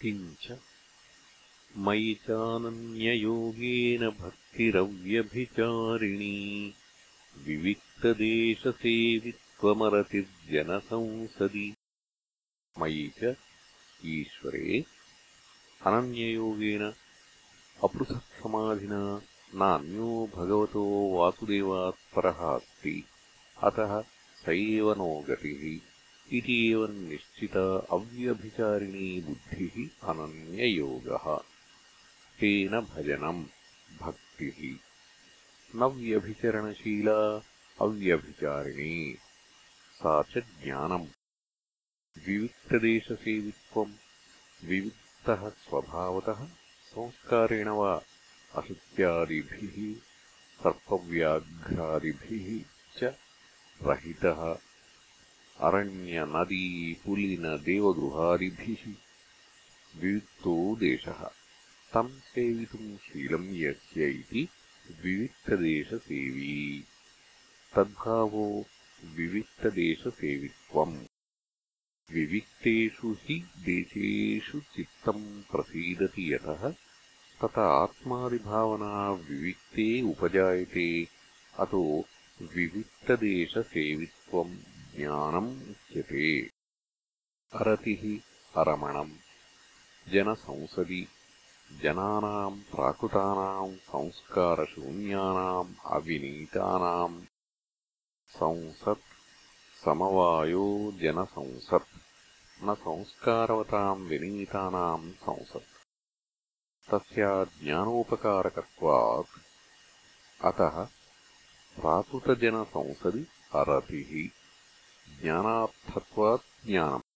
किञ्च मयि चानन्ययोगेन भक्तिरव्यभिचारिणी। विविक्तदेशसेवित्वमरतिर्जनसंसदि। मयि च ईश्वरे अनन्ययोगेन अपृथक्समाधिना नान्यो भगवतो वासुदेवात् परः अस्ति अतः स एव नो गतिः इति एवम् निश्चिता अव्यभिचारिणी बुद्धिः अनन्ययोगः। तेन भजनम् भक्तिः। न व्यभिचरणशीला अव्यभिचारिणी। सा च ज्ञानम्। विविक्तदेशसेवित्वम्। विविक्तः स्वभावतः संस्कारेण वा असत्यादिभिः सर्पव्याघ्रादिभिः च रहितः अरण्यनदीपुलिनदेवगृहादिभिः विविक्तो देशः तम् सेवितुम् शीलम् यस्य इति विविक्तदेशसेवी तद्भावो विविक्तदेशसेवित्वम् विविक्तेषु हि देशेषु चित्तम् प्रसीदति यतः तत आत्मादिभावना विविक्ते उपजायते अतो विविक्तदेशसेवित्वम् ज्ञानम् उच्यते अरतिः अरमणम् जनसंसदि। जनानाम् प्राकृतानाम् संस्कारशून्यानाम् अविनीतानाम्। संसत्। समवायो जनसंसत्। न संस्कारवताम् विनीतानाम् संसत्। तस्या ज्ञानोपकारकत्वात्। अतः प्राकृतजनसंसदि अरतिः ज्ञानार्थत्वात् ज्ञानम्।